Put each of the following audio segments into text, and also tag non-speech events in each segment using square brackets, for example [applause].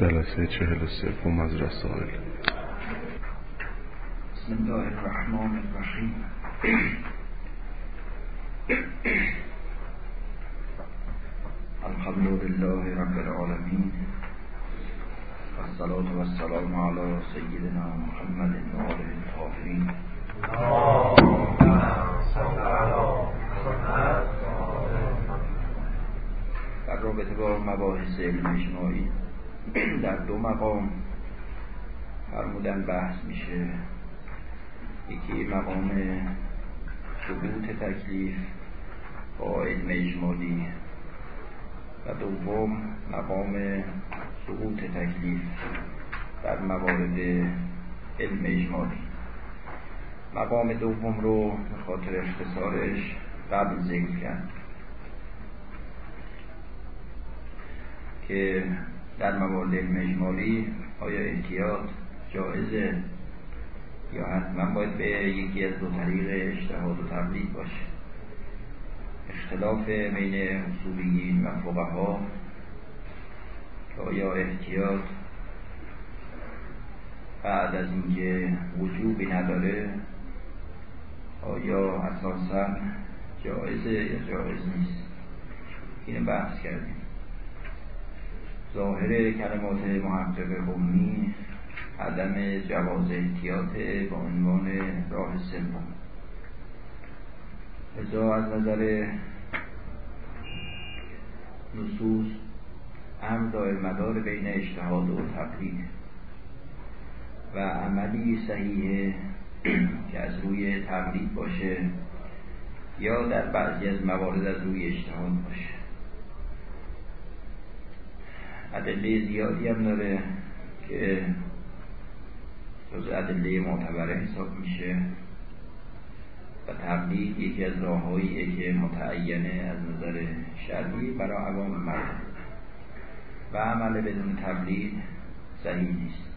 جلسه چهل و سوم از رسائل. بسم الله الرحمن الرحیم. الحمد لله رب العالمين والصلاة والسلام على سيدنا محمد وآله الطاهرين در رابطه با مباحث علم اجتماعی [clears throat] در دو مقام فرمودن بحث میشه. یکی مقام ثبوت تکلیف با علم اجمالی و دوم مقام سقوط تکلیف در موارد علم اجمالی. مقام دوم رو به خاطر اختصارش قبل ذکر کرد که در موارد اجمالی آیا احتیاط جایزه یا حتما باید به یکی از دو طریق اجتهاد و تقلید باشه؟ اختلاف بین اصولیین و فقها که آیا احتیاط بعد از اینکه وجوبی نداره آیا اساسا جایزه یا جایز نیست؟ اینو بحث کردیم. ظاهر کلمات محقق قومی عدم جواز احتیاط با عنوان راه سوم. ازا از نظر نصوص هم دائر مدار بین اجتهاد و تقلید و عملی صحیح که از روی تقلید باشه یا در بعضی از موارد از روی اجتهاد باشه. ادله زیادی هم داره که جز ادله معتبره حساب میشه و تقلید یکی از راههاییه که متعینه از نظر شرعی برای عوام مردم و عمل بدون تقلید صحیح نیست.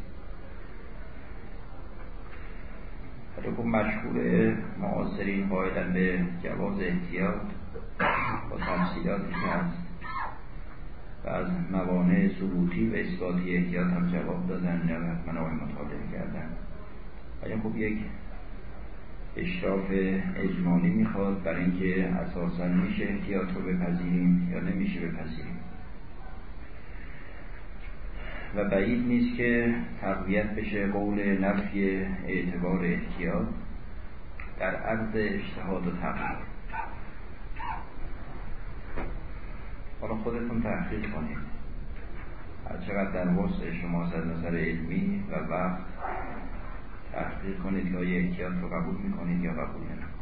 حتی مشهور معاصرین قائلن به جواز احتیاط با تفصیلاتی که هست و از موانع ثبوتی و اثباتی احتیاط هم جواب دادن یا منابع مطالعه کردن. ولی خب یک اشراف اجمالی می‌خواد برای اینکه اساسا میشه احتیاط رو بپذیریم یا نمیشه بپذیریم؟ و بعید نیست که تقویت بشه قول نفی اعتبار احتیاط در عرض اجتهاد و تقلید حالا خودتون تحقیق کنید. هر چقدر در وسع شما از نظر علمی و وقت تحقیق کنید آیا احتیاط رو قبول می‌کنید یا قبول نمی‌کنید.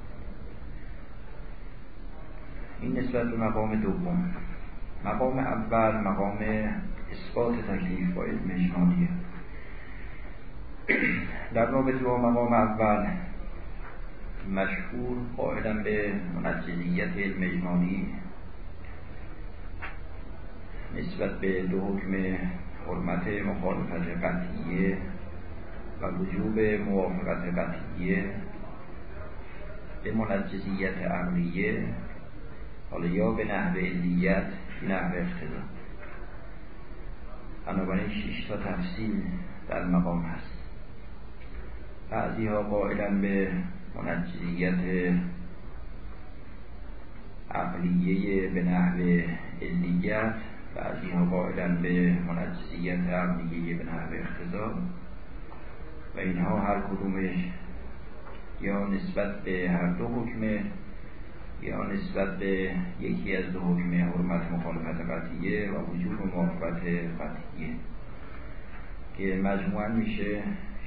این نسبت به مقام دوم. مقام اول مقام اثبات تکلیف با علم اجمالیه. در رابطه با مقام اول مشهور قائلا به منجزیت علم اجمالی نسبت به دو حکم حرمت مخالفت قطعیه و وجوب موافقت قطعیه به منجزیت عقلیه حالا یا به نحو علیت نحو اقتضا بنابراین شش تا تفصیل در مقام هست. بعضی ها قائلا به منجزیت عقلیه به نحو علیت بعضی ها قائلا به منجزیت عقلیه به نحو اقتضا. و اینها هر کدومش یا نسبت به هر دو حکمه یا نسبت به یکی از دو حکم حرمت مخالفت قطعیه و وجود موافقت قطعیه. که مجموعا میشه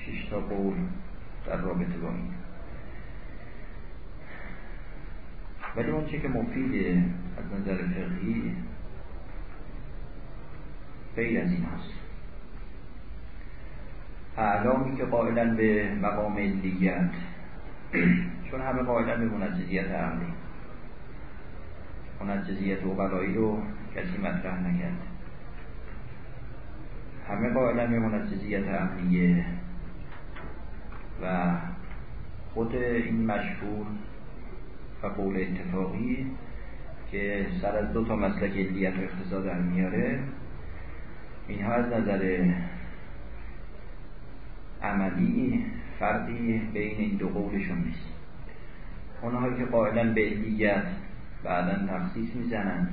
شش تا قول در رابطه با این. ولی اون چه که مفیده از نظر فقهی غیر از این هست. اعلامی که قائلا به مقام علیت چون همه قائلا به منجزیت عقلی منجزیت اقلایی رو کسی مطرح نکرد. همه قائلا به منجزیت عقلیه و خود این مشهور و قول اتفاقی که سر از دو تا مسلک علیت و اقتصاد میاره اینها از نظر عملی فرقی بین این دو قولشون نیست. اونهایی که قائلا به علیت بعدا تخصیص می‌زنن.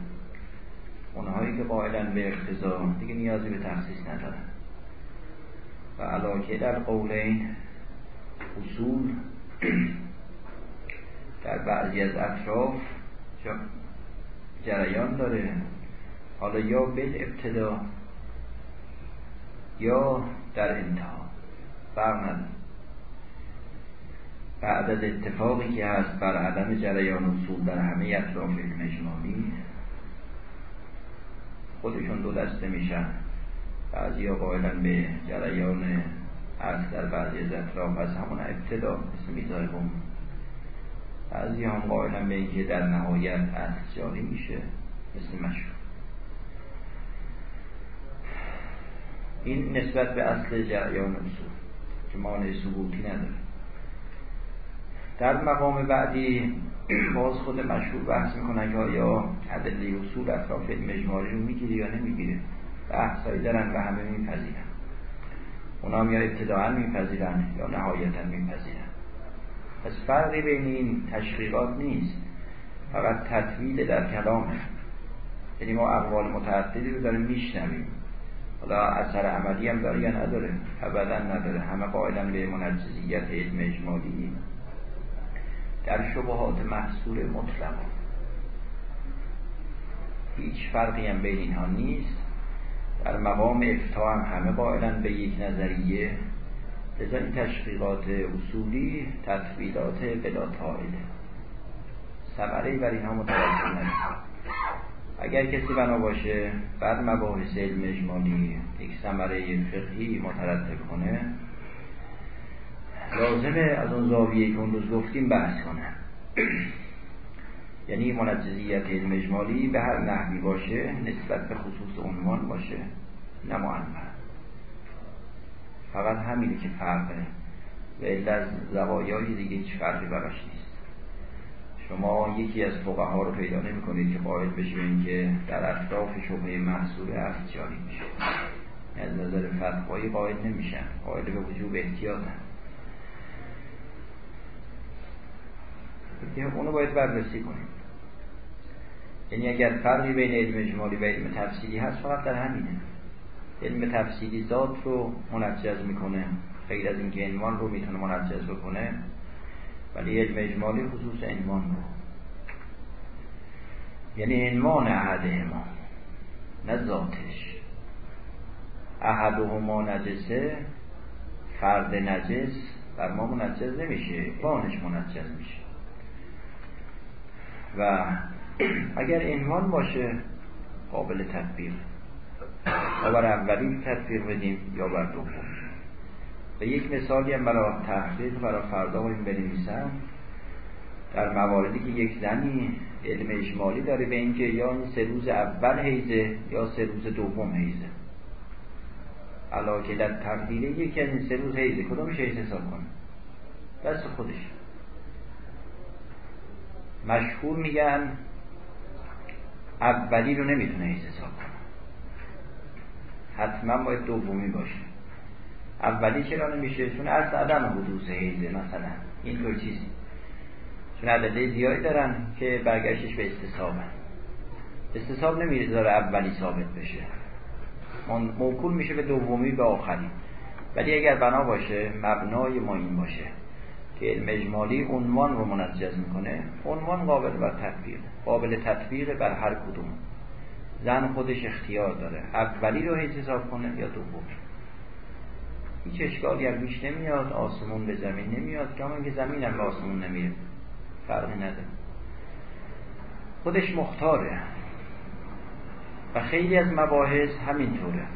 اونهایی که قائلا به اقتضا دیگه نیازی به تخصیص ندارن. و علاکه در قولین اصول در بعضی از اطراف جریان داره. حالا یا بل ابتدا یا در انتها. فرق بعد از اتفاقی که هست بر عدم جریان اصول در همه اطراف علم اجمالی خودشون دو دسته میشن. بعضی ها قائلن به جریان اصل در بعضی از اطراف از همون ابتدا مثل میزای بوم بعضی هم قائلن به اینکه در نهایت اصل جاری میشه مثل مشهور این نسبت به اصل جریان اصول که مانع ثبوتی نداره. در مقام بعدی باز خود مشهور بحث می‌کنن که آیا عدله اصول اطراف علم اجمالی رو می‌گیره یا نمی‌گیره. بحثایی دارن و همه میپذیرن. اونا هم یا ابتداعا میپذیرن یا نهایتا میپذیرن. پس فرقی بین این تشقیقات نیست. فقط تطویل در کلامه یعنی ما اقوال متعددی رو داریم میشنویم. حالا اثر عملی هم داره یا نداره؟ ابدا نداره. همه قائلا به منجزیت علم اجمالی در شبهات محصول مطلق. هیچ فرقی هم بین اینها نیست. در مقام افتا هم همه قائلا به یک نظریه. لذا این تشقیقات اصولی تطویلات بلا تایده ثمره بر اینها متوجه نشد اگر کسی بنا باشه بعد مباحث علم اجمالی یک ثمره فقهی مترتب کنه لازمه از اون زاویه که اون روز گفتیم بحث کنه. یعنی منجزیت علم اجمالی به هر نحوی باشه نسبت به خصوص عنوان باشه نه فقط همینه که فرقه. و از زوایای دیگه هیچ فرقی براش نیست. شما یکی از فقها رو پیدا نمی کنید که قائل بشه که در اطراف شبه محصول اصل جاری میشه. از نظر فتوایی قائل نمیشن. قائل به وجوب احتیاطن. اونو باید بررسی کنیم. یعنی اگر فرقی بین علم اجمالی و علم تفصیلی هست فقط در همینه. علم تفصیلی ذات رو منجز می‌کنه. غیر از اینکه عنوان رو می‌تونه منجز بکنه ولی علم اجمالی خصوص عنوان رو یعنی عنوان ما نه ذاتش. احدهما نجسه فرد نجس بر ما منجز نمیشه عنوانش منجز میشه. و اگر عنوان باشه قابل تطبیق یا بر اولی تطبیق بدیم یا بر دوم. و یک مثالی هم برای تحقیق برای فردا این بنویسم در مواردی که یک زنی علم اجمالی داره به اینکه یا این سه روز اول حیزه یا سه روز دوم حیزه علاکه در تقدیره یکی از این سه روز حیزه کدومش حیز حساب کنه؟ دست خودش. مشهور میگن اولی رو نمی‌تونه حساب کنه. حتما باید دومی باشه. اولی چرا نمیشه؟ چون از عدم حدوث حیزه مثلا. اینطور چیزی. چون عدده زیادی دارن که برگشتش به استصابه استصاب نمی‌ذاره اولی ثابت بشه. موکول میشه به دومی به آخری. ولی اگر بنا باشه مبنای ما این باشه که علم اجمالی عنوان رو منجز می‌کنه عنوان قابل بر تطبیق. قابل تطبیق بر هر کدوم. زن خودش اختیار داره. اولی رو حساب کنه یا دومی؟ هیچ اشکالی هم میش نمیاد آسمون به زمین نمیاد. که که زمین هم به آسمون نمیره. فرقی نداره. خودش مختاره. و خیلی از مباحث همینطوره.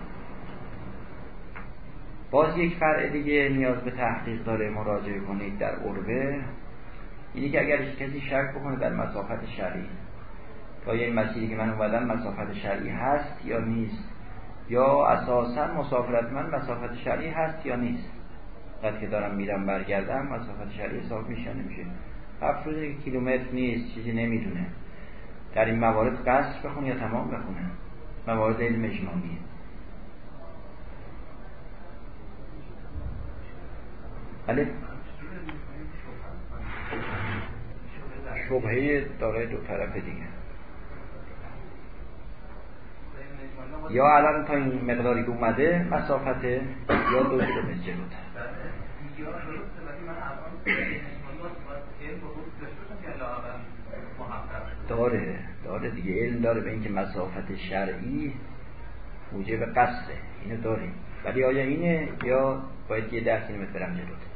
باز یک فرع دیگه نیاز به تحقیق داره مراجعه کنید در عربه. اینی که اگر کسی شک بکنه در مسافت شرعی. تا یه مسیری که من اومدم مسافت شرعی هست یا نیست؟ یا اساسا مسافرت من مسافت شرعی هست یا نیست؟ وقتی که دارم میرم برگردم مسافت شرعی حساب میشه نمیشه. افراد کیلومتر نیست چیزی نمی‌دونه. در این موارد قصر بخون یا تمام بخونه. موارد علم اجماعیه علی بله. شبهه داره دو طرف دیگه. یا الان تا این مقداری که اومده مسافت یا دو کیلومتر جلوتر. داره داره دیگه. علم داره به اینکه مسافت شرعی موجب قصده. اینو داریم. ولی آیا اینه یا باید یه ده کیلومتر برم جلوتر؟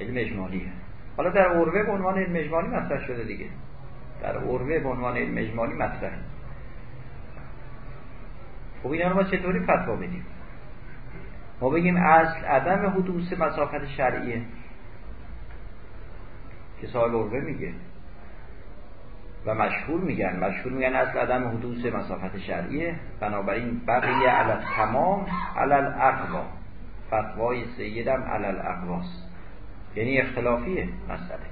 علم اجمالیه. حالا در عروه به عنوان علم اجمالی مطرح شده دیگه. در عروه به عنوان علم اجمالی مطرحه. خب اینا رو ما چطوری فتوا بدیم؟ ما بگیم اصل عدم حدوث مسافت شرعیه. که صاحب عروه میگه. و مشهور میگن. مشهور میگن اصل عدم حدوث مسافت شرعیه. بنابراین بقیه علل تمام علل اقوا فتوای سیدم علل اقواست یعنی اختلافیه مسئله.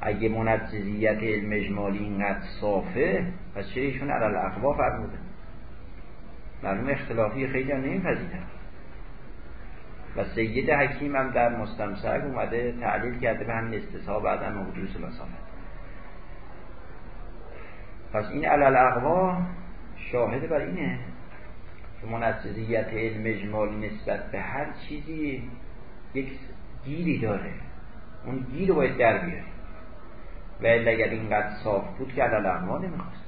اگه منجزیت علم اجمالی اینقدر صافه پس چرا ایشون علل اقوا فرموده؟ معلوم اختلافی خیلی هم نمیپذیرن و سید حکیم هم در مستمسک اومده تعلیل کرده به همین استصحاب عدم حدوث مسافت پس این علل اقوا شاهد بر اینه که منجزیت علم اجمالی نسبت به هر چیزی یک گیری داره. اون گیر رو باید در بیاری. و اگر اینقدر صاف بود که علل اقوا نمی‌خواست.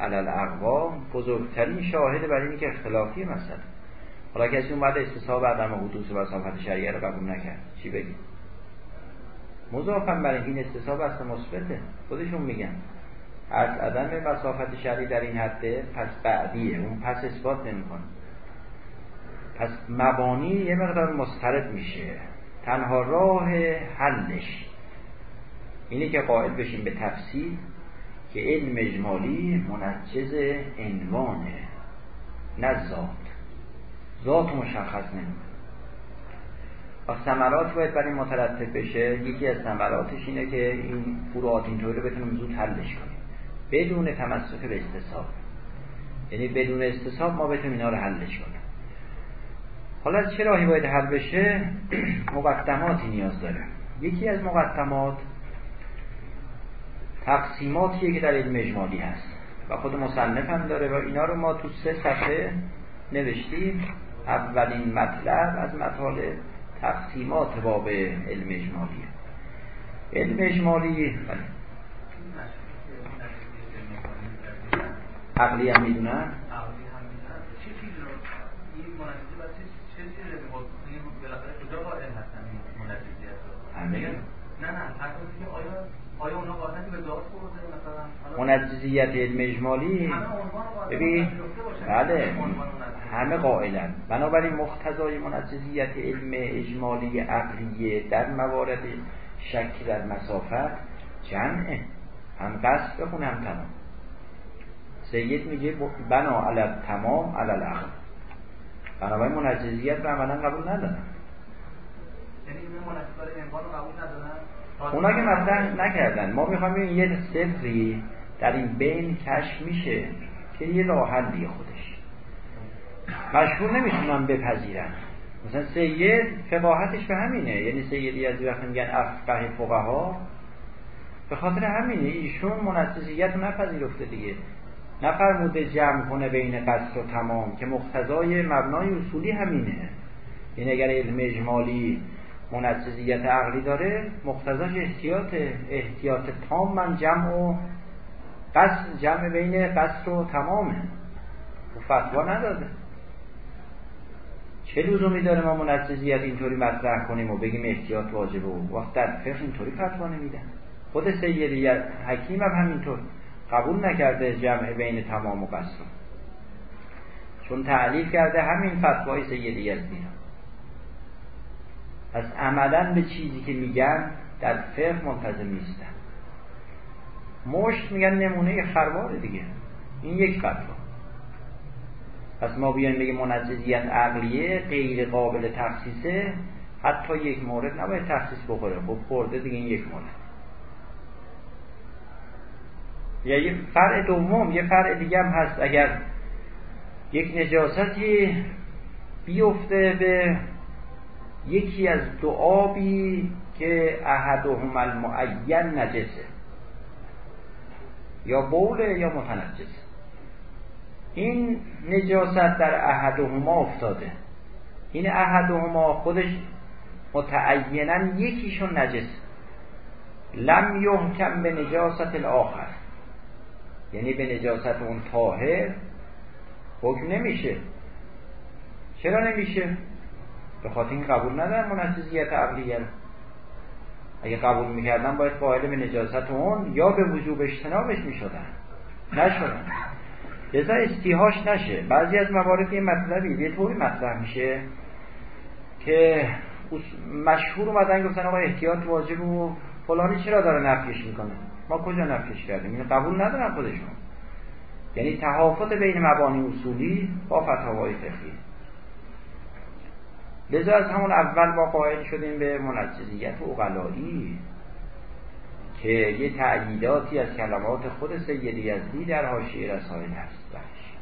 علل اقوا بزرگترین شاهد برای اینکه اختلافی مثلا حالا کسی اومد استصحاب عدم حدوث وسافت شریعه رو قبول نکرد. چی بگیم؟ مضافم برای این استصحاب اصلا مثبته. خودشون میگن. از عدم مسافت شرعی در این حده پس بعدیه. اون پس اثبات نمی‌کنه. پس مبانی یه مقدار مسترد میشه. تنها راه حلش اینه که قائل بشیم به تفصیل که علم اجمالی منجز عنوانه نه ذات. ذات مشخص نمیده و ثمرات باید برای مترتب بشه. یکی از ثمراتش اینه که این فروعات اینطوری رو بتونیم زود حلش کنیم. بدون تمسک به استصحاب یعنی بدون استصحاب ما بتونیم اینا رو حلش کنیم. حالا چه راهی باید حل بشه؟ [clears throat] مقدماتی نیاز داره. یکی از مقدمات تقسیماتیه که در علم اجمالی هست. و خود مصنف هم داره و اینا رو ما تو سه صفحه نوشتیم. اولین مطلب از مطالب تقسیمات باب علم اجمالیه. علم اجمالی عقلی هم می‌دونن همه نه نه آیا اونا به منجزیت علم اجمالی ببین بله همه قائلن. بنابراین مختزای منجزیت علم اجمالی عقلیه در موارد شک در مسافت جمعه. هم قصد بخون هم تمام. سید میگه بنا علت تمام علل عقل بنابراین منجزیت رو عملا قبول ندارن. یعنی اونا که مطرح نکردن. ما می‌خوایم یه سفری در این بین کشف میشه که یه راه حلی خودش. مشهور نمی‌تونن بپذیرن. مثلا سید فقاهتش به همینه. یعنی سیدی از وقت میگن افقه فقها. به خاطر همینه. ایشون منسسیت نپذیرفته دیگه. نفرموده جمع کنه بین قصر و تمام که مقتضای مبنای اصولی همینه. این اگر علم اجمالی منجزیت عقلی داره مقتضاش احتیاط احتیاط تام من جمع و قصد جمع بین قصد و تمامه. و فتوا نداده. چه لزومی داره ما منجزیت اینطوری مطرح کنیم و بگیم احتیاط واجبه و وقت در فقه اینطوری فتوا نمیدن خود سیدی حکیم هم همینطور. قبول نکرده جمع بین تمام و قصد چون تعلیف کرده همین فتوای سیدی یزدی. پس عملا به چیزی که میگن در فقه منتظم نیستن. مشت میگن نمونه خروار دیگه. این یک فتوا پس ما بیایم بگیم منجزیت عقلیه غیر قابل تخصیصه. حتی یک مورد نباید تخصیص بخوره. خب خورده دیگه این یک مورد. یا یه فرع دوم یه فرع دیگه هم هست. اگر یک نجاستی بیفته به یکی از دو که احدهم المعین نجسه. یا بوله یا متنجسه این نجاست در احدهما افتاده. این احدهما خودش متعینا یکیشون نجس. لم یحکم به نجاست الاخر. یعنی به نجاست اون طاهر حکم نمیشه. چرا نمیشه؟ به خاطر این قبول ندارن منجزیت عقلیه اگه قبول می‌کردن باید قائل به نجاست. اون یا به وجوب اجتنابش می‌شدن. نشدن. لذا استیهاش نشه. بعضی از موارد یه مطلبی یه طوری مطرح میشه که مشهور اومدن گفتن آقا احتیاط واجب و فلانی چرا داره نفیش می‌کنه؟ ما کجا نفیش کردیم؟ این قبول ندارن خودشون. یعنی تحافظ بین مبانی اصولی با فتاوای فقهی. لذا از همون اول با قائل شدیم به منجزیت اقلایی که یه تعییداتی از کلمات خود سید یزدی در حاشیه رسائل هست. برش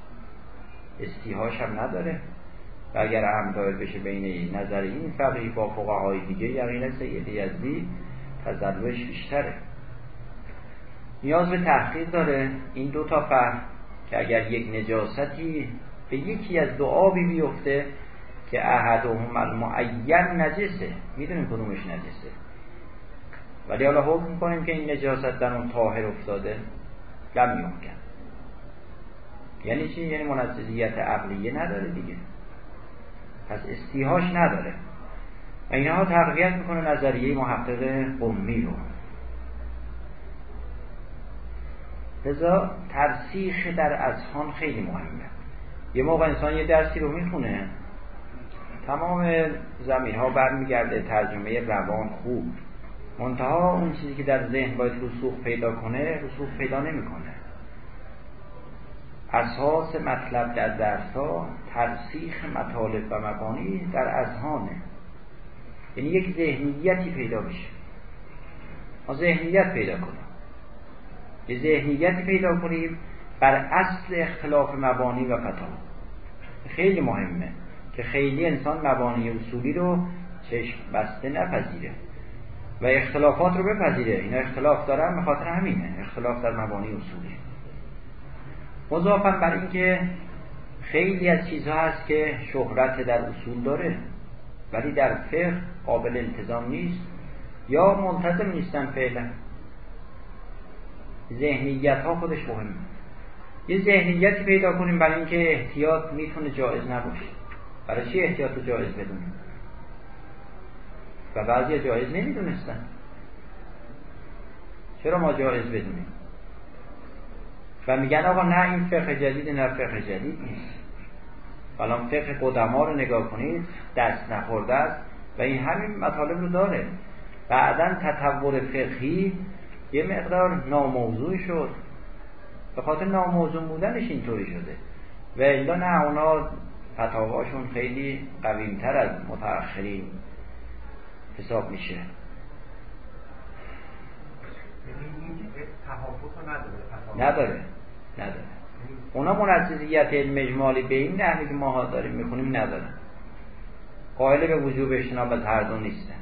استیهاش هم نداره. و اگر هم دایر بشه بین نظر این فقیه با فقهای دیگه یقینا سید یزدی تزلوش بیشتره. نیاز به تحقیق داره این دو تا فهم که اگر یک نجاستی به یکی از دو آبی بیفته که احدهم المعین نجسه. می‌دونیم کدومش نجسه. ولی حالا حکم کنیم که این نجاست در اون طاهر افتاده. لم یمکن. یعنی چی؟ یعنی منجزیت عقلیه نداره دیگه. پس استیهاش نداره. و اینها تقویت می‌کنه نظریه محقق قمی رو. لذا ترسیخ در اذهان خیلی مهمه. یه موقع انسان یه درسی رو می‌خونه. تمام زمین ها برمیگرده ترجمه روان خوب. منتها اون چیزی که در ذهن باید رسوخ پیدا کنه رسوخ پیدا نمی‌کنه. اساس مطلب در درس ها ترسیخ مطالب و مبانی در اذهانه. یعنی یک ذهنیتی پیدا بشه ما ذهنیت پیدا کنیم. یه ذهنیتی پیدا کنیم بر اصل اختلاف مبانی و فتا خیلی مهمه. که خیلی انسان مبانی اصولی رو چشم بسته نپذیره و اختلافات رو بپذیره. اینا اختلاف دارن به خاطر همینه. اختلاف در مبانی اصولی. مضافا بر اینکه خیلی از چیزها هست که شهرت در اصول داره ولی در فقه قابل التزام نیست یا ملتزم نیستن فعلا. ذهنیت ها خودش مهمه. یه ذهنیتی پیدا کنیم برای اینکه احتیاط می‌تونه جایز نباشه. برای چی احتیاط رو جایز بدونیم؟ و بعضی جایز نمی‌دونستن. چرا ما جایز بدونیم؟ و میگن آقا نه این فقه جدید نه فقه جدید نیست. حالا فقه قدما رو نگاه کنید دست نخورده است و این همین مطالب رو داره. بعدا تطور فقهی یه مقدار ناموضوع شد. به خاطر ناموضوع بودنش اینطوری شده. و الا نه اونا فتاواشون خیلی قویمتر از متأخرین حساب میشه. یعنی نداره نداره اونا منجزیت مجمالی به این نحوی که ما داریم می‌کنیم نداره قائل به وجوب اجتناب از هر دو نیستن.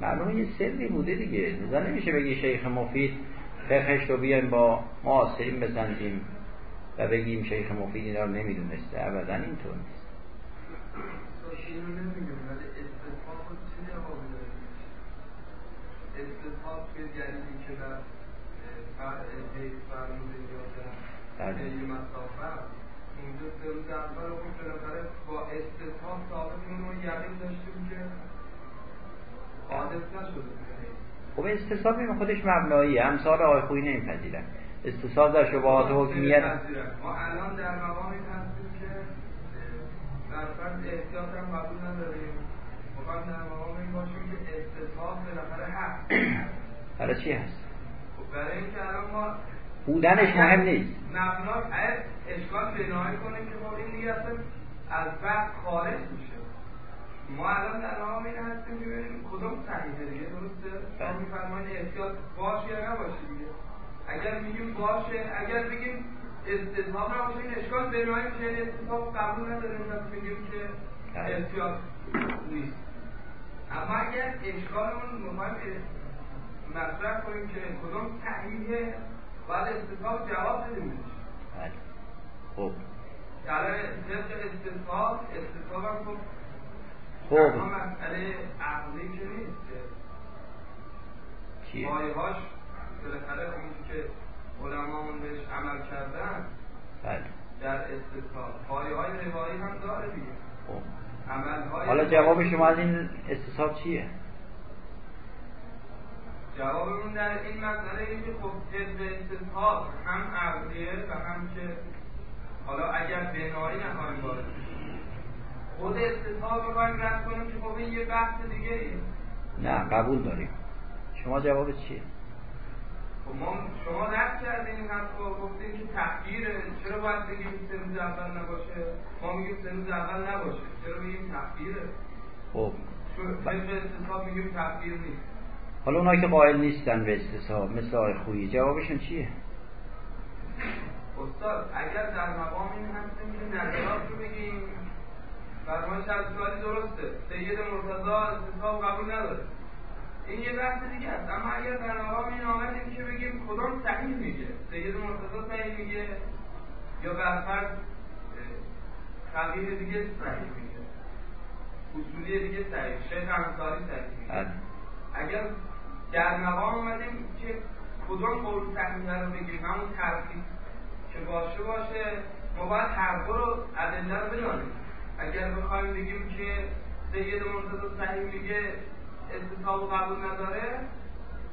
معلومه یه سری بوده دیگه. نمیشه بگی شیخ مفید فقهش رو بیایم با معاصرین بسنجیم و بگیم شیخ مفید اینا رو نمی‌دونسته. ابدا اینطور نیست. نشده خب استصاب خودش مبنایی. امثال آقای خویی نمیپذیرن. استصاب در شبهات حکمیت. ما الان در مقامی هستیم که در فرد احتیاط هم قبول نداریم. فقط در مقام این باشیم که استصاب بالاخره هست. برای چی هست؟ خب برای اینکه الان ما بودنش مهم نیست. مبنا اشکال بنایی کنیم که ما این دیگه از وقت خارج میشه. ما الان در مقام این هستیم که ببینیم کدوم صحیحه دیگه. درسته؟ شما میفرمایید احتیاط باشه یا نباشه دیگه. اگر میگیم باشه اگر بگیم استثاب را باشه این اشکال به نوعی میشه استثاب قبول نداره پس میگیم که. احتیاط نیست. اما اگر اشکالمون می‌خوایم مطرح کنیم که کدوم صحیحه باید استثاب جواب بدیم. بله. خب. در طبق استصحاب استصحاب هم خب خب. مسئله عقلی که نیست. که چیه پایهاش بالاخره اون که علمامون بهش عمل کردن بله. در استصحاب پایه های روایی هم داره دیگه. خب. حالا جواب شما از این استصحاب چیه؟ جوابمون در این مسئله اینه که خب طبق استصحاب هم عقلیه و هم که حالا اگر بنایی نخواهیم وارد خود استصحاب می‌خوایم رد کنیم که خب این یه بحث دیگه ایه. نه قبول داریم. شما جواب چیه؟ شما رد کردین این حرف رو گفتین که تحقیره چرا باید بگیم سه روز اول نباشه؟ ما میگیم سه روز اول نباشه. چرا میگیم تحقیره خب. طبق استصحاب میگیم تحقیر نیست. حالا اونایی که قائل نیستن به استصحاب مثل آقای خویی جوابشون چیه؟ استاد اگر در مقام این هستیم که نظرات رو بگیم فرمایش از درسته. سید مرتضا استصحاب قبول نداره. این یه بحث دیگه است. اما اگر در مقام این آمدیم که بگیم کدام صحیح میگه؟ سید مرتضا صحیح میگه؟ یا برفرض خبیر دیگه صحیح میگه؟ اصولی دیگه صحیح شیخ انصاری صحیح میگه؟ بله. اگر در مقام اومدیم که کدوم قول صحیحه رو بگیریم همون ترخیص که باشه باشه ما باید هر دو رو ادله رو بدانیم. اگر بخوایم بگیم که سید مرتضی صحیح میگه استصحاب و قبول نداره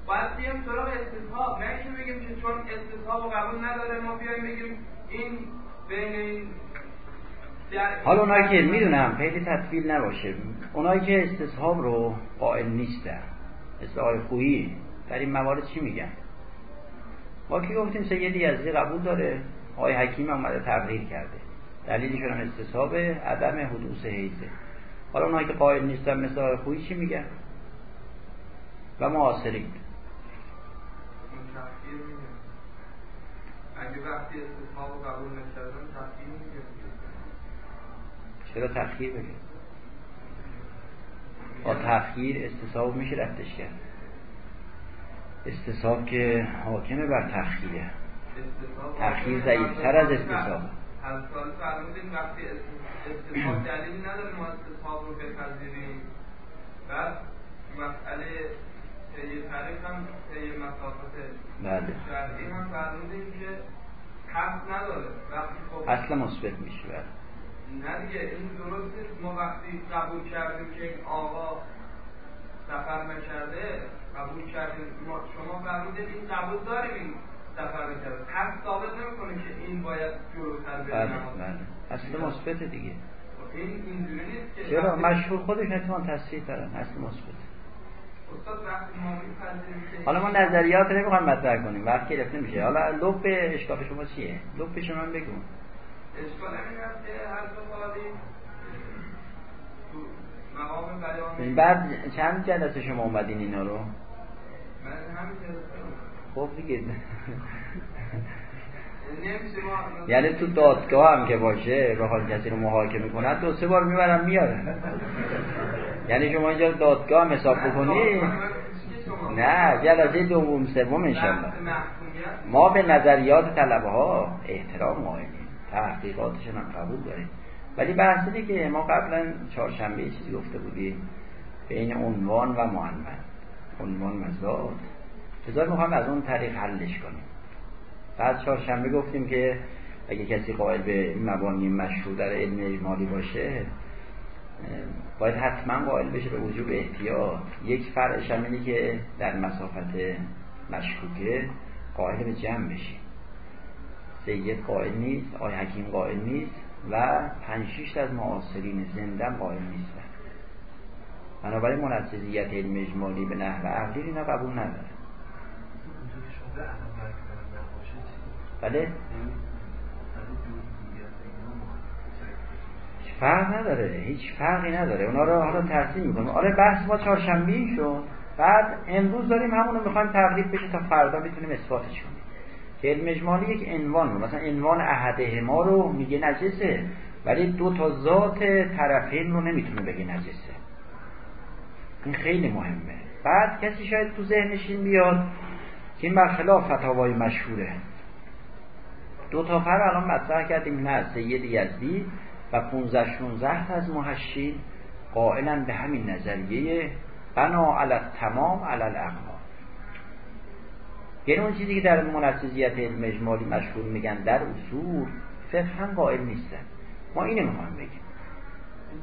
باید بیایم سراغ استصحاب نه اینکه بگیم که چون استصحاب و قبول نداره ما بیایم بگیم این بین این حالا اونایی که می‌دونم خیلی تطبیل نباشه. اونایی که استصحاب رو قائل نیستن مثل خویی در این موارد چی میگن؟ ما که گفتیم سید یزدی قبول داره آقای حکیم اومده تغییر کرده. دلیلشون هم استصحاب عدم حدوث حیزه حالا اونایی که قائل نیستن مثل آقای خویی چی میگن و معاصرین تفکیر میگه اگه وقتی استصحاب و قبول نکردن تفکیر میگه چرا تأخیر بگه با تأخیر استصحاب میشه رفتش کرد. استصحاب که حاکمه بر استصحاب تأخیر ضعیفتر از استصحاب. از سال فرمودیم وقتی استصحاب دلیل نداره ما استصحاب رو بپذیریم. بعد مسئله طی طریق هم طی مسافت بله. شرعی هم فرمودیم که حق نداره. وقتی خب اصل مثبت میشه بله. نه دیگه این درست نیست ما وقتی قبول کردیم که این آقا سفر نکرده قبول کردیم. ما شما فرمودید این قبول داریم این سفر نکرده. پس ثابت نمی‌کنه که این باید جلوتر بره. بله. بله. اصل مثبت دیگه. خب این اینجوری نیست که چرا؟ مشهور خودش اتفاقا تصحیح دارن اصل مثبت استاد وقتی ما میپذیریم که حالا ما نظریات نمی‌خوایم مطرح کنیم وقت گرفته میشه. حالا لب اشکال شما چیه؟ لب شما من بگو. اشکال که هر مقام بعد چند جلسه شما اومدین اینا رو؟ من همین رو- خب دیگه. یعنی تو دادگاه هم که باشه بخواد کسی رو محاکمه کنن دو سه بار می‌برن میاره. یعنی شما اینجا دادگاه حساب بکنی؟ نه جلسه دوم سوم انشالله ما به نظریات طلبه ها احترام قائلیم. تحقیقاتشون هم قبول داریم. ولی بحث اینه که ما قبلا چهارشنبه چیزی گفته بودیم. بین عنوان و معنون عنوان مزاد بذار می‌خوام از اون طریق حلش کنیم بعد چهارشنبه گفتیم که اگه کسی قائل به مبانی مشروع در علم اجمالی باشه باید حتما قائل بشه به وجوب احتیاط. یک فرعش هم اینه که در مسافت مشکوکه قائل به جمع بشی سید قائل نیست آی حکیم قائل نیست و پنج از معاصرین زندن قائل نیستن. بنابراین منصزیت علم اجمالی به نحو عقلی اینا قبول نداره بله هیچ فرق نداره هیچ فرقی نداره اونا رو حالا ترسیم می‌کنیم. آره بحث ما چهارشنبه شد. بعد امروز داریم همون رو می‌خوایم تقریب بشه تا فردا بتونیم اثباتش کنیم. علم اجمالی یک رو مثلا عنوان احده ما رو میگه نجسه ولی دو تا ذات طرفین رو نمی‌تونه بگه نجسه. این خیلی مهمه. بعد کسی شاید تو ذهنش این بیاد که این برخلاف فتاوای مشهوره. دو تا فر الان مطرح کردیم. نه سید یزدی. و 15 16 از محشین قائلا به همین نظریه بنا علی تمام علی الاقوال یعنی اون چیزی که در منسوزیت علم اجمالی مشهور میگن در اصول فقه هم قائل نیستن. ما اینو می‌خوایم بگیم.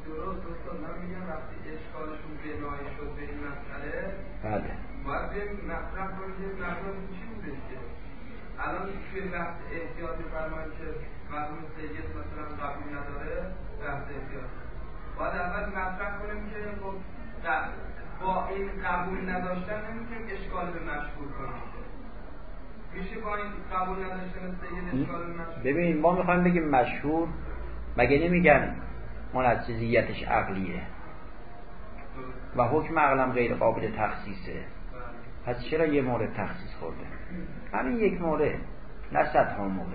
درست استاد من میگم وقتی اشکالشون شد به این مسئله بله. باید چی بوده الان توی وقت احتیاط میفرمایید که مرحوم سید مثلا قبول نداره وقت احتیاط. باید اول مطرح کنیم که خب با این قبول نداشتن نمی‌تونیم اشکال به مشهور کنیم. میشه با این قبول نداشتن سید اشکال به مشهور ما می‌خوایم بگیم مشهور مگه نمیگن منجزیتش عقلیه؟ و حکم عقلم غیر قابل تخصیصه. پس چرا یه مورد تخصیص خورده؟ همین یک مورد نه صدها مورد.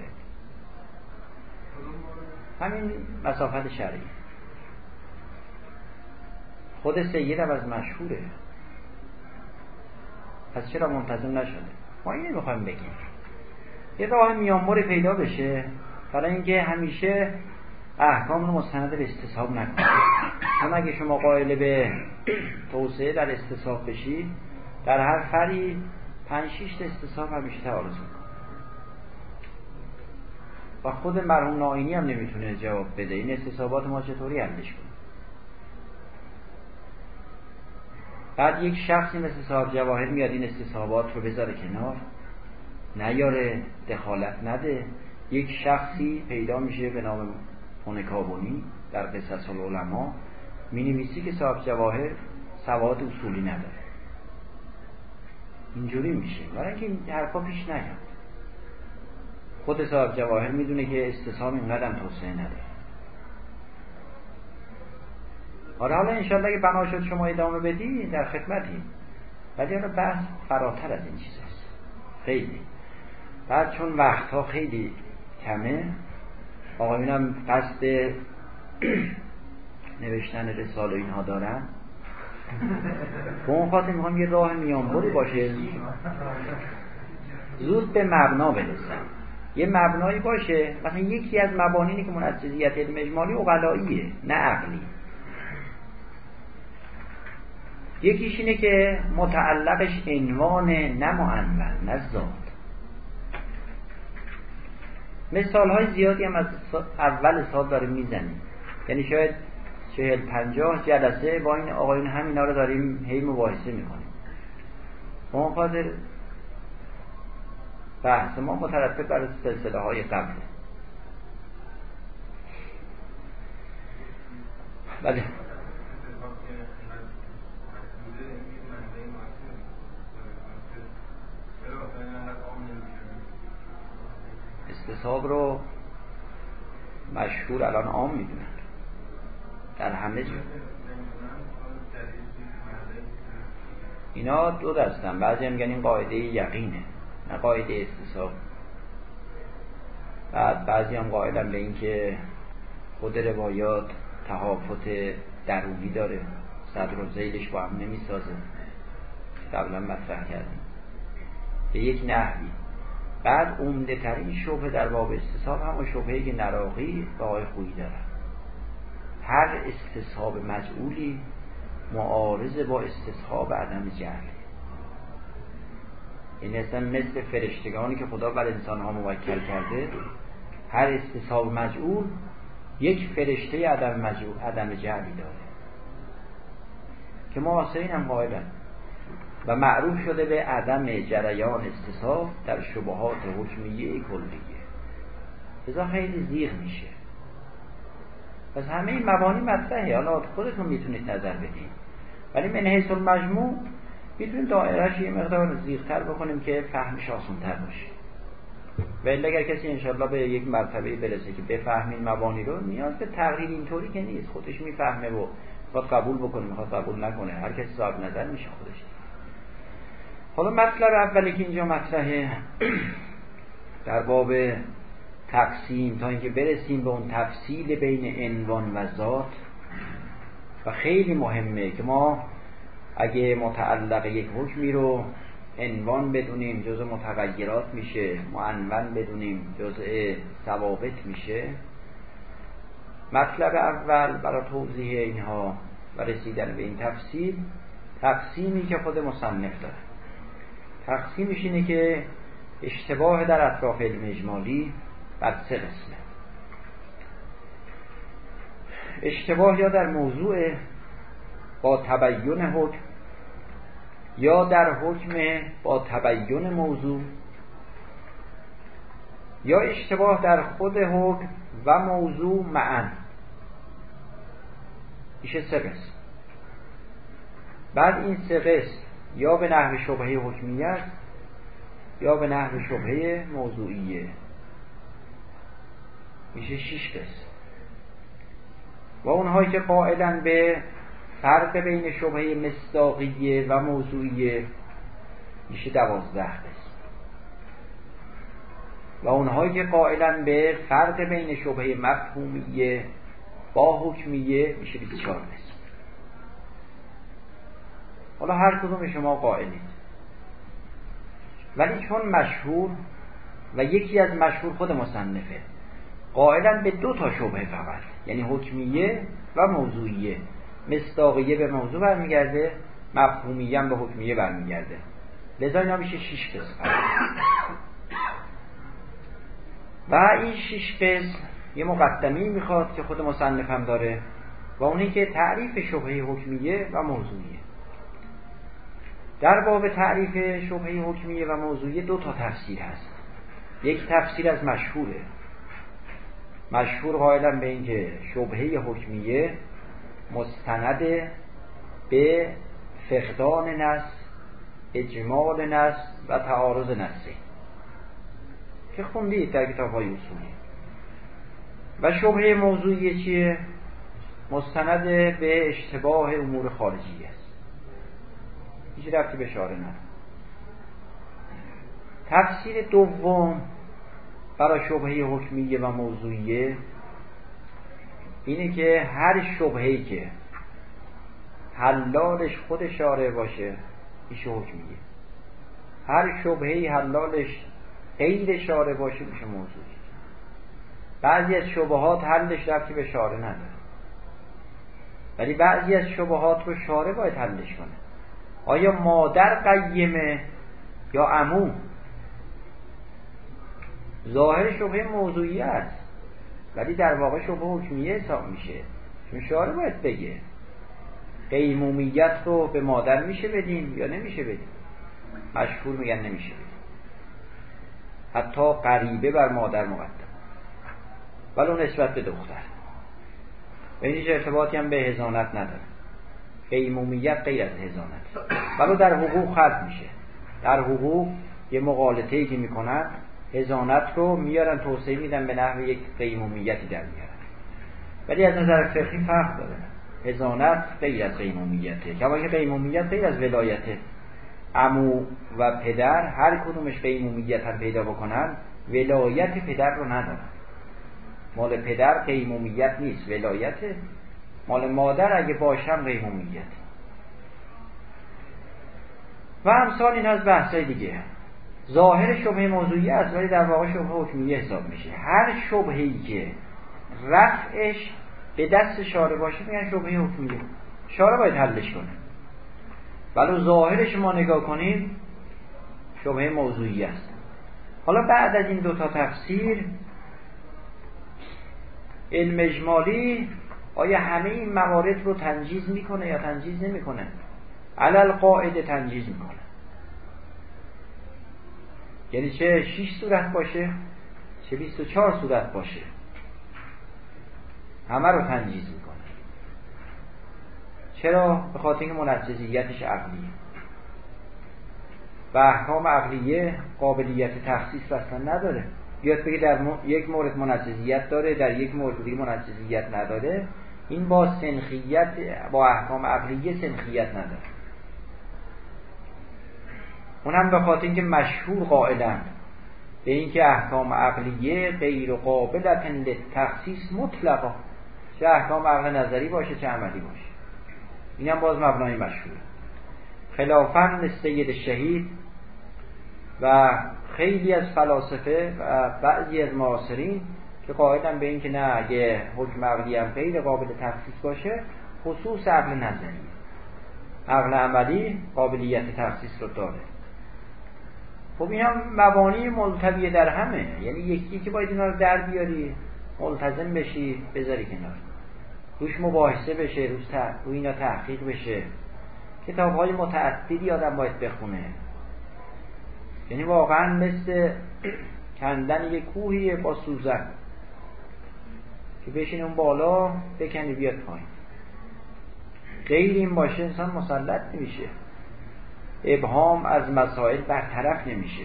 همین مسافت شرعی. خود سید هم از مشهوره. پس چرا منتظم نشده؟ ما اینو می‌خوایم بگیم. یه راه میانبری پیدا بشه. برای اینکه همیشه احکام رو مستند به استصحاب نکنید چون اگه شما قائل به توسعه در استصحاب بشید در هر فری پنج شیشت استصحاب همیشه تعارض می‌کنه و خود مرحوم ناینی هم نمی‌تونه جواب بده. این استصحابات ما چطوری حلش کنیم؟ بعد یک شخصی مثل صاحب جواهر میاد این استصحابات رو بذاره کنار. نیاره دخالت نده. یک شخصی پیدا میشه به نام هونکابونی در قصص العلماء. می نویسی که صاحب جواهر سواد اصولی نداره. اینجوری میشه. برای اینکه این حرفا پیش نیاد. خود صاحب جواهر می‌دونه که استثام اینقدر توسعه نداره. آره حالا انشالله اگه بنا شد شما ادامه بدی در خدمتی ولی حالا بحث فراتر از این چیز هست خیلی. بعد چون وقتها خیلی کمه آقایونم قصد [clears throat] نوشتن رساله اینها دارن. به اون خاطر می‌خوام یه راه میانبری باشه. زود به مبنا برسن یه مبنایی باشه. مثلا یکی از مبانینی که منجزیت علم اجمالی اقلاییه نه عقلی. یکیش اینه که متعلقش عنوان نه معنون نه ذات. مثال های زیادی هم از اول سال داره می‌زنیم یعنی شاید چهل پنجاه جلسه با این آقایون همینا رو داریم هی مباحثه می‌کنیم. اون خاطر بحث ما مترتب بر سلسله های قبل. بله. استصحاب رو مشهور الان عام می‌دونن در همه جا. اینا دو دستن بعضی میگن این قاعده یقینه نه قاعده استصحاب بعد بعضی هم قائلن به اینکه خود روایات تحافت درونی داره. صدر و زیلش با هم نمی‌سازه. قبلا مطرح کردیم. به یک نحوی. بعد عمده ترین شبه در باب استصحاب هم شبهه که نراقی و آقای خویی دارن. هر استصحاب مجعولی معارض با استصحاب عدم جهل. این اصلا مثل فرشتگانی که خدا بر انسان ها موکل کرده هر استصحاب مجعول یک فرشته عدم, مجعول عدم جهلی داره. که معاصرین هم قائلن و معروف شده به عدم جریان استصحاب در شبهات حکمیه کلیه ازا خیلی زیغ میشه. پس همه این مبانی مطرحه. حالا خودتون می‌تونید نظر بدید ولی من حیث المجموع می‌تونیم دائرهش یه مقدار زیغتر بکنیم که فهمش آسانتر باشه. و اگر کسی انشالله به یک مرتبه برسه که بفهمین مبانی رو نیاز به تغییر اینطوری که نیست. خودش می‌فهمه و خود قبول بکنه می‌خواد قبول نکنه. هر کسی صاحب نظر میشه خودش. حالا مطلب اولی که اینجا مطرحه [clears throat] در باب تقسیم تا اینکه برسیم به اون تفصیل بین عنوان و ذات. و خیلی مهمه که ما اگه متعلق یک حکمی رو عنوان بدونیم جزء متغیرات میشه معنون بدونیم جزء ثوابت میشه. مطلب اول برای توضیح اینها و رسیدن به این تفصیل تقسیمی که خود مصنف داره. تقسیمش اینه که اشتباه در اطراف علم اجمالی بر سه قسمه اشتباه یا در موضوع با تبین حکم یا در حکم با تبین موضوع یا اشتباه در خود حکم و موضوع معن. میشه سه قسم. بعد این سه قسم یا به نحو شبهه حکمیت یا به نحو شبهه موضوعیه. میشه شیش قسم و اونهایی که قائلن به فرق بین شبهه مصداقیه و موضوعیه میشه دوازده قسم و اونهایی که قائلن به فرق بین شبهه مفهومیه با حکمیه میشه 24 قسم حالا هر کدوم شما قائلید. ولی چون مشهور و یکی از مشهور خود مصنفه. قائلا به دو تا شبهه فقط. یعنی حکمیه و موضوعیه. مصداقیه به موضوع برمیگرده مفهومیه به حکمیه برمیگرده. لذا اینا میشه شیش قسم. و این شیش قسم یه مقدمی می‌خواد که خود مصنف هم داره و اونی که تعریف شبهه حکمیه و موضوعیه. در باب تعریف شبهه حکمیه و موضوعیه دو تا تفسیر هست. یک تفسیر از مشهوره. مشهور قائلا به اینکه شبهه حکمیه مستند به فقدان نس اجمال نس و تعارض نسی که خوندید در کتاب های اصولی. و شبهه موضوعی چیه؟ مستند به اشتباه امور خارجی است. هیچ رفتی به شاره نه تفسیر دوم برای شبهه حکمیه و موضوعیه اینه که هر شبههی که حلالش خود شارع باشه میشه حکمیه. هر شبههی حلالش غیر شارع باشه میشه موضوعی بعضی از شبهات حلش رفتی به شارع نداره. ولی بعضی از شبهات رو شارع باید حلش کنه. آیا مادر قیمه یا امو ظاهر شبه موضوعی است. ولی در واقع شبه حکمیه حساب میشه. چون شعار باید بگه. قیمومیت رو به مادر میشه بدیم یا نمیشه بدیم؟ مشهور میگن نمیشه بدیم. حتی قریبه بر مادر مقدم. ولو نسبت به دختر. و این ارتباطی هم به هزانت نداره. قیمومیت غیر از هزانت ولو در حقوق خرد میشه. در حقوق یه مقالطه ای که می‌کنن هزانت رو میارن توسعه میدن به نحو یک قیمومیتی در میارن. ولی از نظر فقهی فرق داره. هزانت غیر از قیمومیته کما که قیمومیت غیر از ولایته امو و پدر هر کدومش قیمومیت هم پیدا بکنن ولایت پدر رو ندارن. مال پدر قیمومیت نیست ولایته مال مادر اگه باشم قیمومیت و امثال این از بحثای دیگه ظاهر شبه موضوعی است ولی در واقع شبه حکمیه حساب میشه. هر شبهی که رفعش به دست شاره باشه میگن شبه حکمیه. شاره باید حلش کنه. ولی ظاهرش ما نگاه کنیم شبه موضوعی است. حالا بعد از این دوتا تفسیر علم اجمالی آیا همه این موارد رو تنجیز می‌کنه یا تنجیز نمی‌کنه؟ علل قاعده تنجیز می‌کنه. یعنی چه 6 صورت باشه؟ چه 24 صورت باشه؟ همه رو تنجیز می‌کنه. چرا؟ به خاطر اینکه منجزیتش عقلیه. و احکام عقلیه قابلیت تخصیص اصلا نداره. بیاد بگه در یک مورد منجزیت داره در یک مورد دیگه منجزیت نداره. این با سنخیت با احکام عقلیه سنخیت نداره. اونم به خاطر اینکه مشهور قائلن به اینکه احکام عقلیه غیر قابلت للتخصیص مطلقا. چه احکام عقل نظری باشه چه عملی باشه. این هم باز مبنای مشهور خلافا سید شهید و خیلی از فلاسفه و بعضی از معاصرین که قاعدن به اینکه نه اگه حکم عقلی هم غیر قابل تخصیص باشه خصوص عقل نظری. عقل عملی قابلیت تخصیص رو داره. خب این هم مبانی ملتویه در همه. یعنی یکی که باید اینا رو در بیاری ملتزم بشی بذاری کنار. روش مباحثه بشه روش رو اینا تحقیق بشه. کتاب های متعددی آدم باید بخونه. یعنی واقعا مثل کندن یک کوهی با سوزن. که بشین اون بالا بکنی بیاد پایین. غیر این باشه انسان مسلط نمیشه. ابهام از مسائل برطرف نمیشه.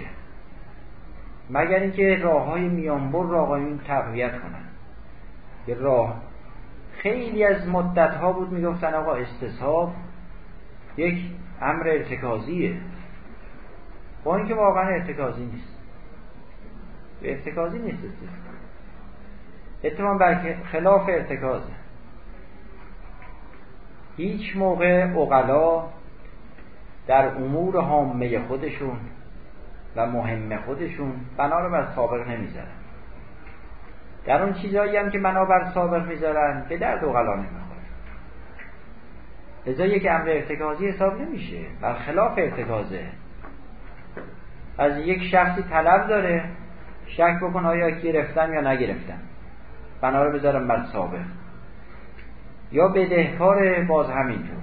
مگر اینکه راه های میانبر را آقایون تقویت کنن. یه راه خیلی از مدت ها بود می‌گفتن آقا استصحاب یک امر ارتکازیه. با اینکه واقعا ارتکازی نیست. ارتکازی نیست اتفاقا بر خلاف ارتکازه هیچ موقع اقلا در امور حامه خودشون و مهم خودشون بنا رو بر سابق نمی‌ذارن. در اون چیزهایی هم که بنا بر سابق می‌ذارن به درد اقلا نمی‌خوره لذا یک امر ارتکازی حساب نمیشه بر خلاف ارتکازه. از یک شخصی طلب داره شک بکن آیا گرفتم یا نگرفتم. بنا رو بذارم بر سابق. یا بدهکار باز همینطور.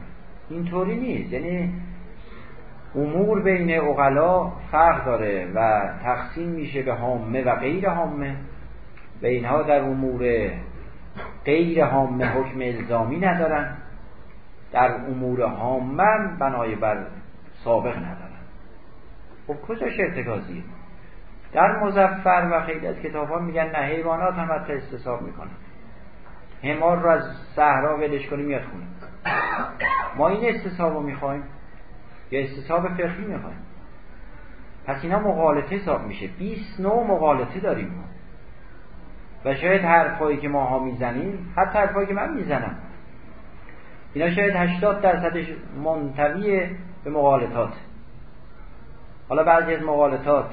اینطوری نیست. یعنی امور بین اقلا فرق داره و تقسیم میشه به حامه و غیر حامه و اینها در امور غیر حامه حکم الزامی ندارن در امور حامه بنای بر سابق ندارن. خب کجاش ارتکازیه در مزفر و خیلی از کتاب ها میگن نه حیوانات هم حتی استصاب می‌کنن. همار رو از صحرا ولش کنیم میاد خونه ما این استصاب رو می‌خوایم. یا استصاب فقهی می‌خوایم. پس اینا مغالطه حساب میشه. 20 نوع مغالطه داریم ما. و شاید حرفایی که ماها می‌زنیم حتی حرفایی که من می‌زنم. اینا شاید 80 درصدش منتوی به مغالطات حالا بعضی از مغالطات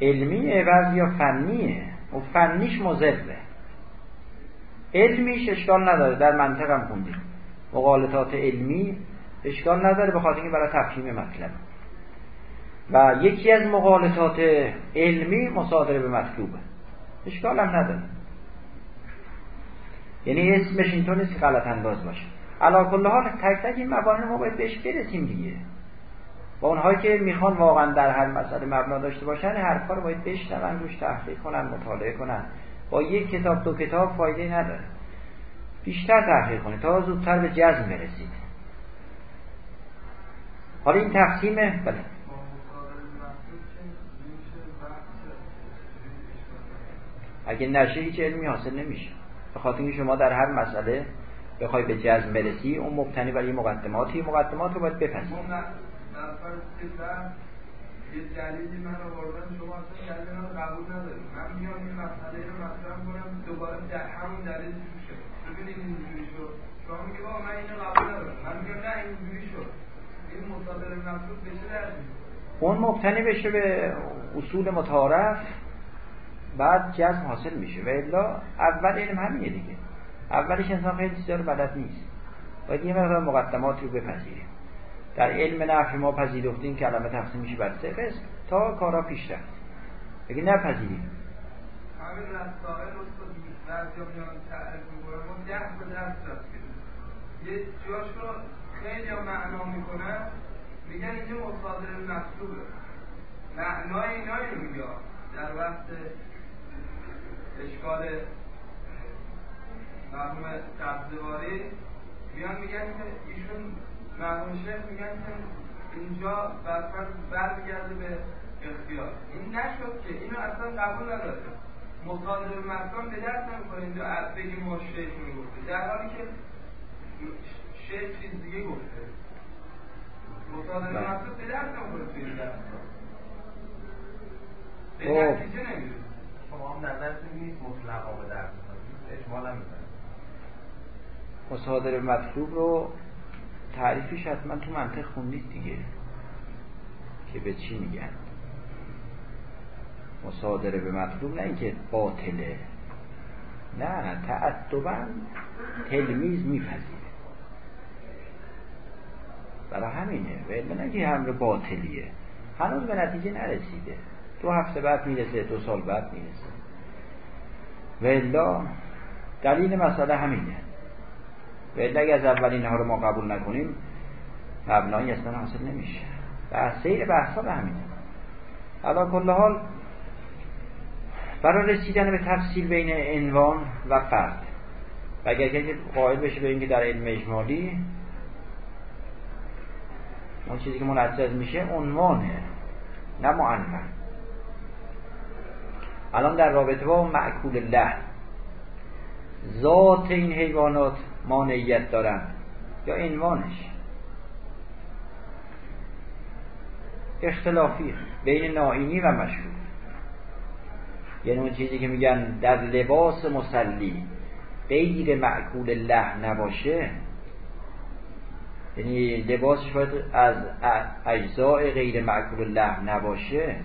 علمیه بعضی یا فنیه. و فنیش مزره علمیش اشکال نداره. در منطق هم خوندیم. مغالطات علمی اشکال نداره به خاطر اینکه برای تفهیم مطلب. و یکی از مغالطات علمی مصادره به مطلوبه. اشکال هم نداره. یعنی اسمش اینطور نیست که غلط انداز باشه. علا کل حال تک تک این مبانی ما باید بهش برسیم دیگه. و اونهایی که می‌خوان واقعا در هر مسئله مبنا داشته باشن حرفا رو باید بشنون روش تحقیق کنن مطالعه کنن. با یک کتاب دو کتاب فایده نداره. بیشتر تحقیق کنید تا زودتر به جزم برسید. حالا این تقسیمه؟ بله. اگه نشه هیچ علمی حاصل نمیشه. به خاطر اینکه شما در هر مسئله بخوای به جزم برسی اون مبتنی بر مقدماتی مقدمات رو باید بپذیری. یه دلیلی من آوردم شما اصلا دلیل من قبول ندارید. من میام این مسئله رو مطرح کنم دوباره در همون دلیل شه ببینید اینجوری شد. شما میگه بابا من اینو قبول ندارم. من میگم نه اینجوری شد. اون مبتنی بشه به اصول متعارف بعد جزم حاصل میشه. و الا اول علم همینه دیگه. اولش انسان خیلی چیزا رو بلد نیست. باید یه مقدار مقدماتی رو بپذیریم در علم نفی ما پذیرفتیم کلمه تقسیم میشه بر سه قسم تا کارا پیش رفت. اگه نپذیریم. همین خیلی معنا می‌کنن میگن اینجا مصادر مطلوبه. معنای اینا میگه. در وقت اشکال مرحوم سبزواری میان میگن که ایشون مرحوم شیخ میگن که اینجا برفرد برمیگرده به اختیار. این نشد که اینو اصلا قبول نداره. مصادره مردم به دست نمی‌کنه اینجا بگیم ما شیخ می‌گفته در حالی که شیخ چیز دیگه گفته. مصادره مردم به دست نمی‌کنه توی این به نتیجه شما هم نظرتون نیست مطلقا به مصادره مطلوب رو تعریفش حتما تو منطق خوندید دیگه. که به چی میگن. مصادره به مطلوب نه اینکه باطله. نه تعدبا تلمیز میپذیره برای همینه و نه که همه باطلیه. هنوز به نتیجه نرسیده. دو هفته بعد می‌رسه دو سال بعد می‌رسه. و دلیل مسئله همینه. و اگه از اول اینها رو ما قبول نکنیم مبنایی اصلا حاصل نمیشه. و سیر بحثا به همینه. حالا کل حال برای رسیدن به تفصیل بین عنوان و فرد و اگر کسی قائل بشه به اینکه در علم اجمالی اون چیزی که منعزز میشه عنوانه نه معنون الان در رابطه با معکول الله ذات این حیوانات مانعیت دارن یا عنوانش؟ اختلافی بین نائینی و مشهور. یعنی اون چیزی که میگن در لباس مسلی غیر معکول الله نباشه یعنی لباسش باید از اجزاء غیر معکول الله نباشه.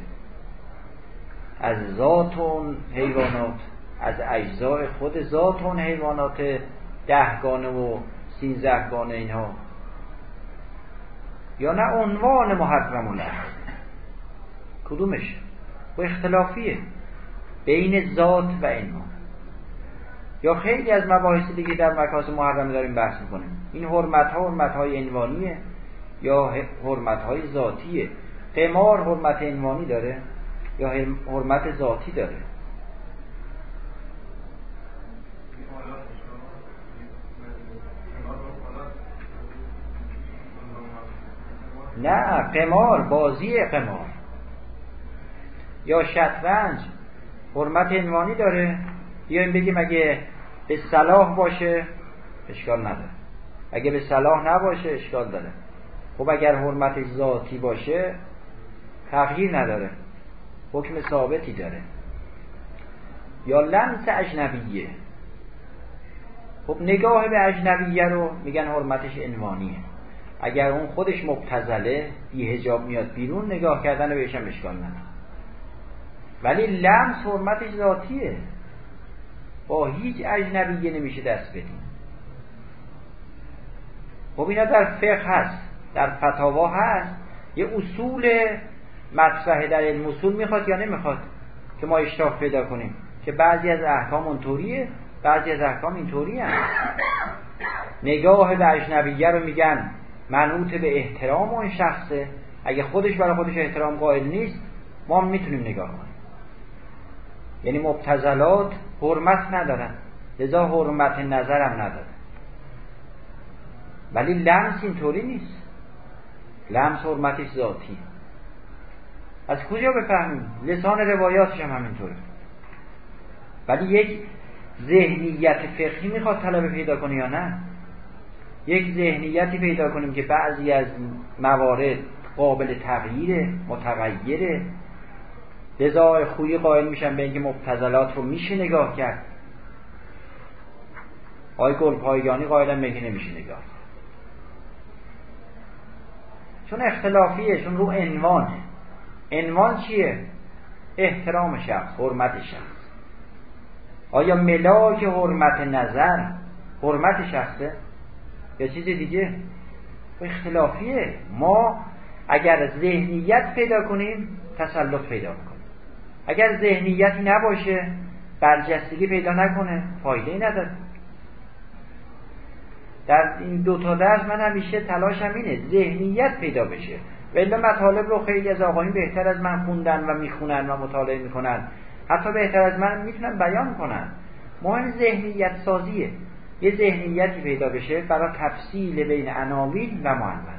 از ذات اون حیوانات از اجزاء خود ذات اون حیوانات دهگانه و سینزهگانه اینها. یا نه عنوان محرم الله کدومش؟ و اختلافیه. بین ذات و عنوان یا خیلی از مباحث دیگه در مکاس محرم داریم بحث می‌کنیم. این حرمت ها حرمت های عنوانیه یا حرمت های ذاتیه؟ قمار حرمت عنوانی داره یا حرمت ذاتی داره؟ نه قمار بازی قمار. یا شطرنج حرمت عنوانی داره. این بگیم اگه به صلاح باشه اشکال نداره. اگه به صلاح نباشه اشکال داره. خب اگر حرمت ذاتی باشه تغییر نداره. حکم ثابتی داره. یا لمس اجنبیه. خب نگاه به اجنبیه رو میگن حرمتش عنوانیه. اگر اون خودش مبتزله بی هجاب میاد بیرون نگاه کردن بهش هم اشکال نداره. ولی لمس حرمتش ذاتیه. با هیچ اجنبیه نمیشه دست بدیم. خب اینا در فقه هست در فتاوا هست. یه اصول مطرح در علم اصول می‌خواد یا نمی‌خواد که ما اشتاق پیدا کنیم؟ که بعضی از احکام اونطوریه بعضی از احکام اینطوری هست نگاه به اجنبیه رو میگن منوط به احترام اون شخصه. اگه خودش برای خودش احترام قائل نیست ما می‌تونیم نگاه کنیم. یعنی مبتزلات حرمت ندارن. لذا حرمت نظرم نداره ولی لمس اینطوری نیست. لمس حرمتش ذاتی از کجا بفهمیم؟ لسان روایاتش هم همینطوره. ولی یک ذهنیت فقهی می‌خواد طلبه پیدا کنه یا نه؟ یک ذهنیتی پیدا کنیم که بعضی از موارد قابل تغییره متغیره. لذا خویی قائل میشن به اینکه مبتزلات رو میشه نگاه کرد. آی گل پایگانی قائلا به نمیشه نگاه چون اختلافیه چون رو عنوانه. عنوان چیه؟ احترام شخص حرمت شخص. آیا ملاک حرمت نظر حرمت شخصه؟ یا چیز دیگه؟ اختلافیه. ما اگر ذهنیت پیدا کنیم تسلط پیدا می‌کنیم. اگر ذهنیتی نباشه برجستگی پیدا نکنه فایده نداره. در این دو تا درس من همیشه تلاشم اینه ذهنیت پیدا بشه. ولی مطالب رو خیلی از آقایین بهتر از من خوندن و می‌خونن و مطالعه می‌کنن. حتی بهتر از من می‌تونن بیان کنن. مهم ذهنیت سازیه یه ذهنیتی پیدا بشه برای تفصیل بین عناوین و معنون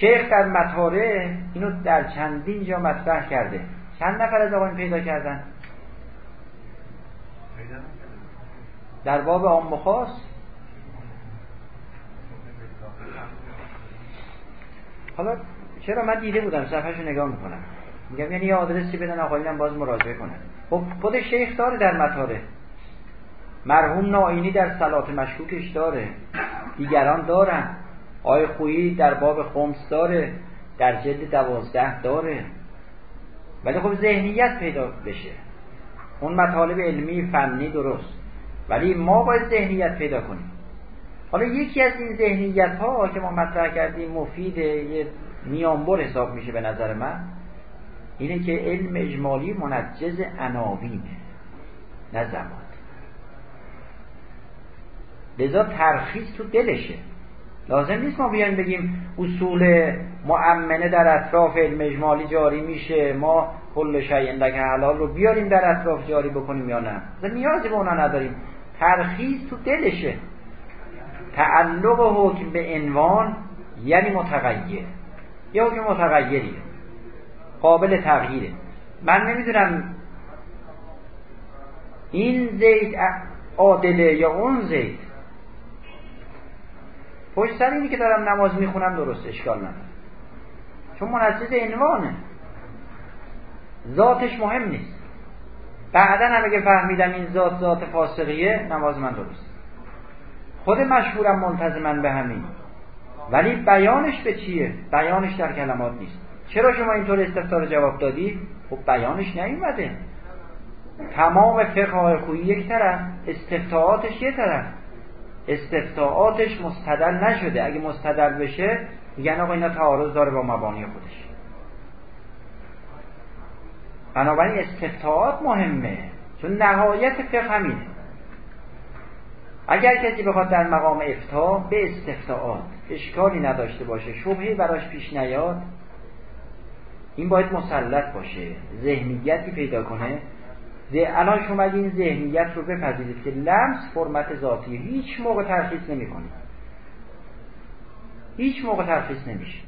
شیخ در مطاره اینو در چندین جا مطرح کرده. چند نفر از آقایین پیدا کردن؟ در باب عام خاص؟ حالا چرا من دیده بودم صفحهشو نگاه می‌کنم. میگم یعنی یه آدرسی بدن آقایونم باز مراجعه کنن. خب خود شیخ داره در مطاره. مرحوم ناینی در سلات مشکوکش داره. دیگران دارن. آی خویی در باب خمس داره در جلد دوازده داره. ولی خب ذهنیت پیدا بشه. اون مطالب علمی فنی درست. ولی ما باید ذهنیت پیدا کنیم. حالا یکی از این ذهنیت ها که ما مطرح کردیم مفید یه میانبر حساب میشه به نظر من اینه که علم اجمالی منجز عناوینه نه زمان. لذا ترخیص تو دلشه. لازم نیست ما بیایم بگیم اصول مؤمنه در اطراف علم اجمالی جاری میشه ما کل شیء لک حلال رو بیاریم در اطراف جاری بکنیم یا نه؟ نیازی به اونا نداریم. ترخیص تو دلشه. تعلق حکم به عنوان یعنی متغیر. یا حکم متغیریه. قابل تغییره. من نمی‌دونم این زید عادله یا اون زید. پشت سر اینی که دارم نماز می‌خونم درست اشکال نداره. چون منجز عنوانه. ذاتش مهم نیست. بعدا هم اگه فهمیدم این ذات ذات فاسقیه نماز من درست خود مشهورم ملتزمن به همین. ولی بیانش به چیه؟ بیانش در کلمات نیست. چرا شما اینطور استفتار جواب دادی؟ خب بیانش نیومده. تمام فقه خویی یک طرف استفتاعاتش یه طرف. استفتاعاتش مستدل نشده. اگه مستدل بشه میگن آقا اینا تعارض داره با مبانی خودش. بنابراین استفتاعات مهمه چون نهایت فقه همینه. اگر کسی بخواد در مقام افتا به استفتاعات اشکالی نداشته باشه شبهی براش پیش نیاد این باید مسلط باشه ذهنیتی پیدا کنه. الان شما اگه این ذهنیت رو بپذیرید که لمس فرمت ذاتی هیچ موقع ترخیص نمی هیچ موقع ترخیص نمیشه.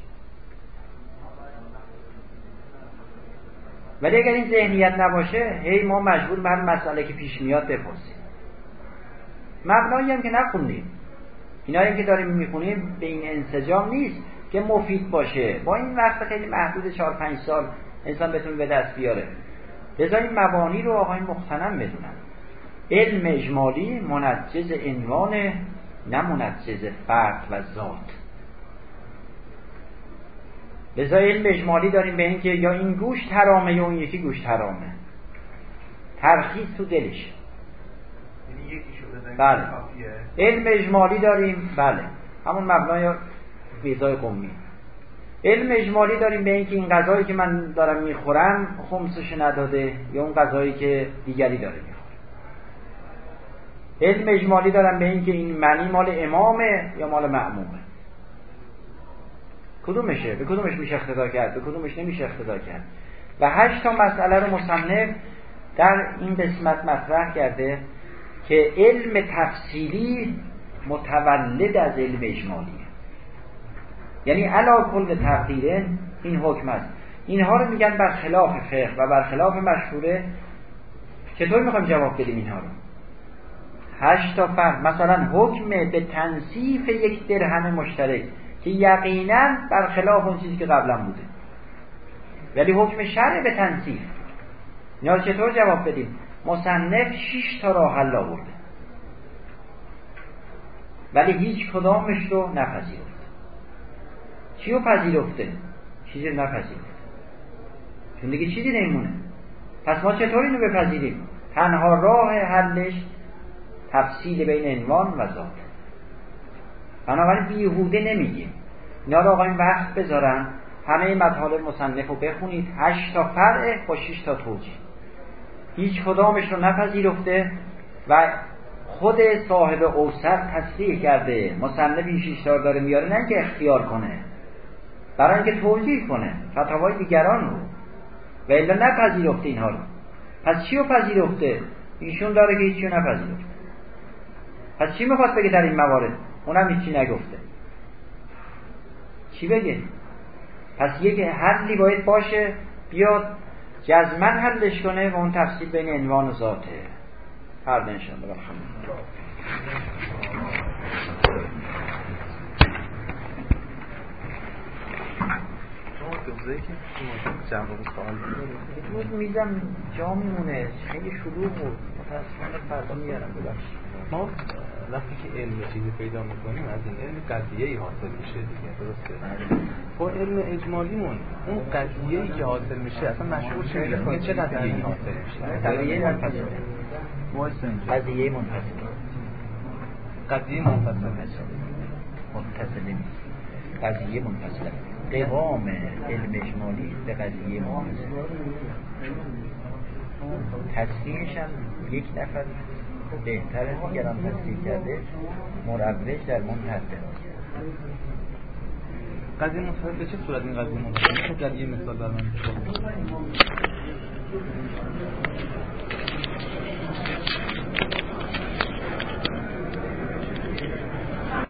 ولی اگر این ذهنیت نباشه هی ما مجبور بر مسئله که پیش میاد بپرسیم. مبنایی هم که نخوندیم. اینایی که داریم می‌خونیم به این انسجام نیست که مفید باشه. با این وقت خیلی محدود 4 5 سال انسان بتونه به دست بیاره. لذا این مبانی رو آقای مختنم بدونن. علم اجمالی منجز عنوان نه منجز فرد و ذات. لذا علم اجمالی داریم به اینکه یا این گوش حرامه یا اون یکی گوش حرامه. ترخیص تو دلش. یعنی بله. علم اجمالی داریم بله. همون مبنای ویزای قومی. علم اجمالی داریم به اینکه این غذایی که من دارم می‌خورم خمسش نداده یا اون غذایی که دیگری داره می‌خوره. علم اجمالی دارم به اینکه این منی مال امامه یا مال معمومه. کدومشه؟ به کدومش میشه اقتدا کرد؟ به کدومش نمیشه اقتدا کرد؟ و هشت تا مسئله رو مصنف در این قسمت مطرح کرده که علم تفصیلی متولد از علم اجمالیه یعنی علا کل تقدیره این حکم است. اینها رو میگن برخلاف فقه و برخلاف مشهوره. چطور می‌خوایم جواب بدیم اینها رو؟ هشت تا فهم. مثلا حکم به تنصیف یک درهم مشترک که یقینا برخلاف اون چیزی که قبلا بوده. ولی حکم شرع به تنصیف. اینا چطور جواب بدیم؟ مصنف شش تا راه حل آورده. ولی هیچ کدامش رو نپذیرفت. چی رو پذیرفته؟ چیزی رو نپذیرفت چون دیگه چیزی نمیمونه. پس ما چطور اینو بپذیریم؟ تنها راه حلش تفصیل بین عنوان و ذات. بنابراین بیهوده نمیگیم. اینا رو آقایون وقت بذارن. همه مطالب مصنف رو بخونید. هشت تا فرعه با شش تا توجیه هیچ کدامش رو نپذیرفته و خود صاحب اوسط تصریح کرده. مصنف این شش داره میاره نه که اختیار کنه. برای اینکه توجیه کنه فتاوای دیگران رو. و الا نپذیرفته اینها رو. پس چی رو پذیرفته؟ ایشون داره که هیچی نپذیرفته. پس چی می‌خواد بگه در این موارد؟ اونم هیچی نگفته. چی بگه؟ پس یک حلی باید باشه بیاد جزمن حلش کنه و اون تفصیل بین عنوان و ذاته. فرد انشاءالله. جزئی که جواب سوال بود. میزم جا میمونه خیلی شلوغ بود. متاسفانه فردا میارم ببخشید. ما وقتی که علم چیزی پیدا می‌کنیم از این علم قضیه ای حاصل میشه دیگه درسته؟ با علم اجمالیمون اون قضیه ای که حاصل میشه اصلا مشهور چه میگه چه قضیه ای حاصل میشه؟ قضیه منفصله قضیه منفصله قضیه منفصله نیست. قضیه منفصله قوام علم اجمالی به قضیه منفصله تصریحش هم یک نفر بهتر از دیگران تصریح کرده مروج در منتهده قضیه منفصل به چه صورت این قضیه منفصل میشه در یه مثال بر من